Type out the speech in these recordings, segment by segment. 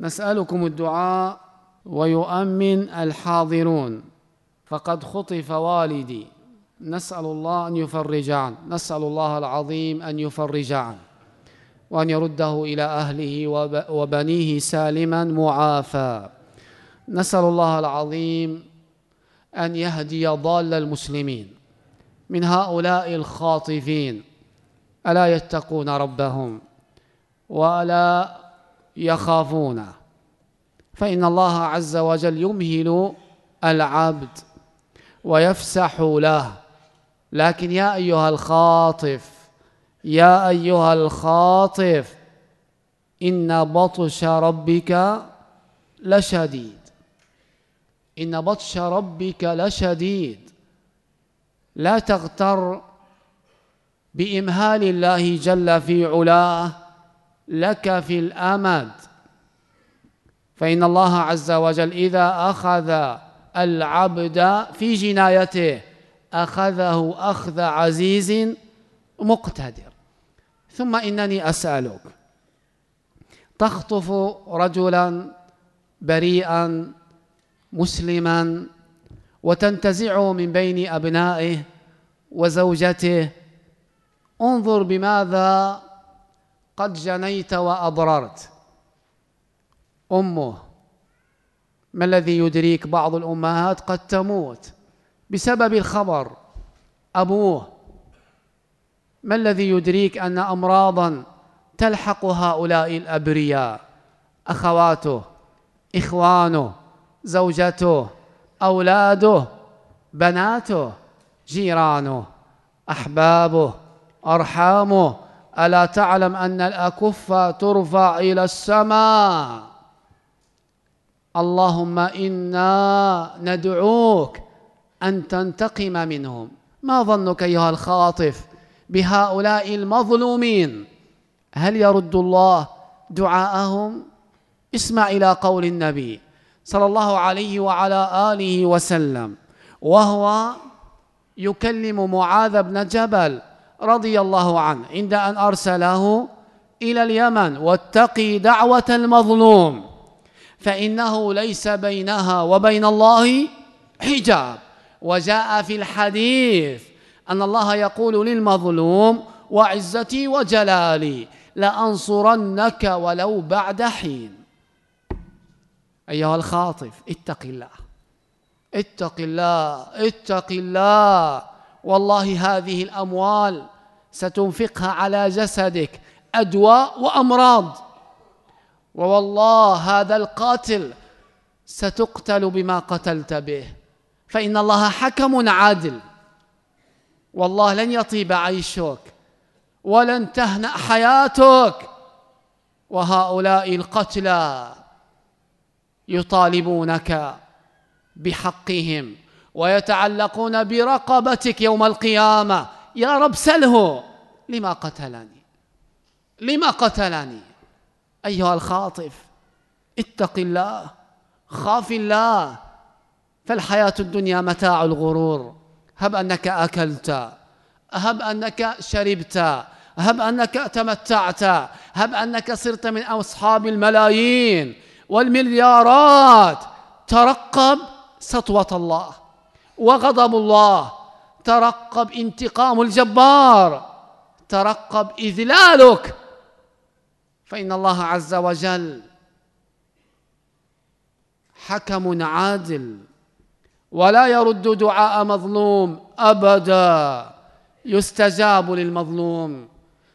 نسألكم الدعاء ويؤمن الحاضرون. فقد خطف والدي. نسأل الله أن يفرج عنه نسأل الله العظيم أن يفرج عنه وأن يرده إلى أهله وبنيه سالما معافى. نسأل الله العظيم أن يهدي ضال المسلمين. من هؤلاء الخاطفين. ألا يتقون ربهم؟ ولا يخافونه فإن الله عز وجل يمهل العبد ويفسح له. لكن يا أيها الخاطف يا أيها الخاطف إن بطش ربك لشديد. إن بطش ربك لشديد. لا تغتر بإمهال الله جل في علاه. لك في الأمد. فإن الله عز وجل إذا أخذ العبد في جنايته أخذه أخذ عزيز مقتدر. ثم إنني أسألك تخطف رجلا بريئا مسلما وتنتزعه من بين أبنائه وزوجته انظر بماذا قد جنيت وأضررت. أمه ما الذي يدريك بعض الأمهات قد تموت بسبب الخبر؟ أبوه ما الذي يدريك أن أمراضا تلحق هؤلاء الأبرياء؟ أخواته إخوانه زوجته أولاده بناته جيرانه أحبابه أرحامه ألا تعلم أن الأكف ترفع إلى السماء؟ اللهم إنا ندعوك أن تنتقم منهم. ما ظنك أيها الخاطف بهؤلاء المظلومين؟ هل يرد الله دعاءهم؟ اسمع إلى قول النبي صلى الله عليه وعلى آله وسلم وهو يكلم معاذ بن جبل رضي الله عنه عند أن أرسله إلى اليمن واتقي دعوة المظلوم فإنه ليس بينها وبين الله حجاب. وجاء في الحديث أن الله يقول للمظلوم وعزتي وجلالي لأنصرنك ولو بعد حين. أيها الخاطف اتق الله اتق الله اتق الله. والله هذه الأموال ستنفقها على جسدك أدواء وأمراض. ووالله هذا القاتل ستقتل بما قتلت به. فإن الله حكم عادل. والله لن يطيب عيشك ولن تهنأ حياتك. وهؤلاء القتلى يطالبونك بحقهم. ويتعلقون برقبتك يوم القيامة. يا رب سله. لما قتلني؟ لما قتلني؟ أيها الخاطف اتق الله خاف الله. فالحياة الدنيا متاع الغرور. هب أنك أكلت. هب أنك شربت. هب أنك تمتعت. هب أنك صرت من أصحاب الملايين والمليارات. ترقب سطوة الله. وغضب الله. ترقب انتقام الجبار. ترقب إذلالك. فإن الله عز وجل حكم عادل. ولا يرد دعاء مظلوم أبدا. يستجاب للمظلوم.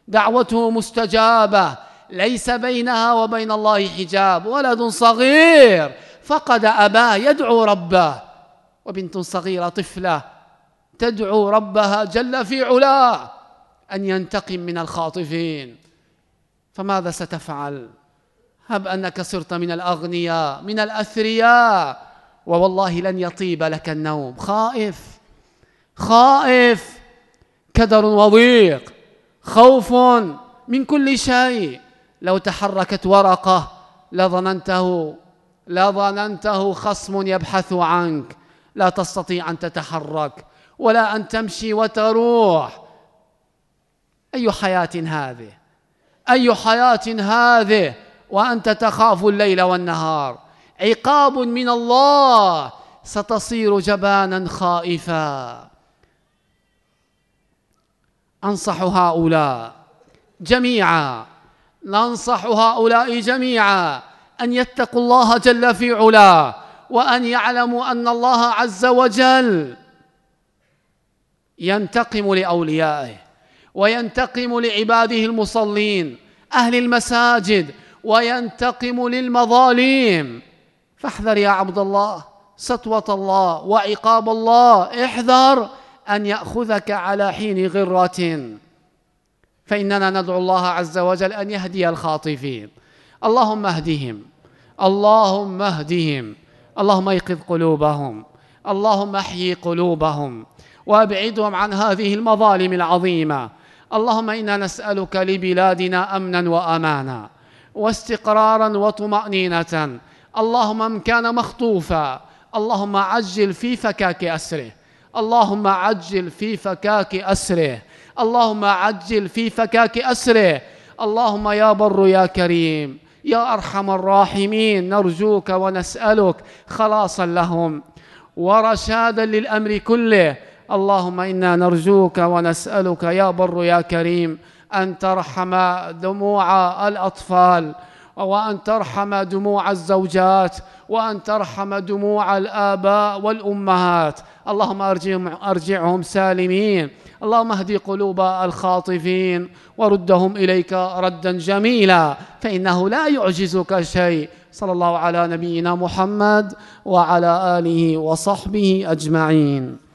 دعوته مستجابة. ليس بينها وبين الله حجاب. ولد صغير. فقد أباه يدعو ربه. وبنت صغيرة طفلة تدعو ربها جل في علاه أن ينتقم من الخاطفين. فماذا ستفعل؟ هب أنك صرت من الأغنياء من الأثرياء ووالله لن يطيب لك النوم. خائف خائف. كدر وضيق خوف من كل شيء. لو تحركت ورقة لظننته لظننته خصم يبحث عنك. لا تستطيع أن تتحرك ولا أن تمشي وتروح. أي حياة هذه؟ أي حياة هذه؟ وأنت تخاف الليل والنهار. عقاب من الله ستصير جبانا خائفا. أنصح هؤلاء جميعا ننصح هؤلاء جميعا أن يتقوا الله جل في علاه. وأن يعلموا أن الله عز وجل ينتقم لأوليائه وينتقم لعباده المصلين أهل المساجد وينتقم للمظالم فاحذر يا عبد الله سطوة الله وعقاب الله احذر أن يأخذك على حين غرة. فإننا ندعو الله عز وجل أن يهدي الخاطفين. اللهم اهدهم اللهم اهدهم. اللهم ايقظ قلوبهم. اللهم احيي قلوبهم. وابعدهم عن هذه المظالم العظيمة. اللهم إنا نسألك لبلادنا أمنا وأمانا. واستقرارا وطمأنينة. اللهم من كان مخطوفا. اللهم عجل في فكاك أسره. اللهم عجل في فكاك أسره. اللهم عجل في فكاك أسره. اللهم يا بر يا كريم. يا أرحم الراحمين نرجوك ونسألك. خلاصا لهم. ورشادا للأمر كله. اللهم إنا نرجوك ونسألك يا بر يا كريم أن ترحم دموع الأطفال وأن ترحم دموع الزوجات وأن ترحم دموع الآباء والأمهات. اللهم ارجعهم أرجعهم سالمين. اللهم اهد قلوب الخاطفين وردهم إليك ردا جميلا. فإنه لا يعجزك شيء. صلى الله على نبينا محمد وعلى آله وصحبه أجمعين.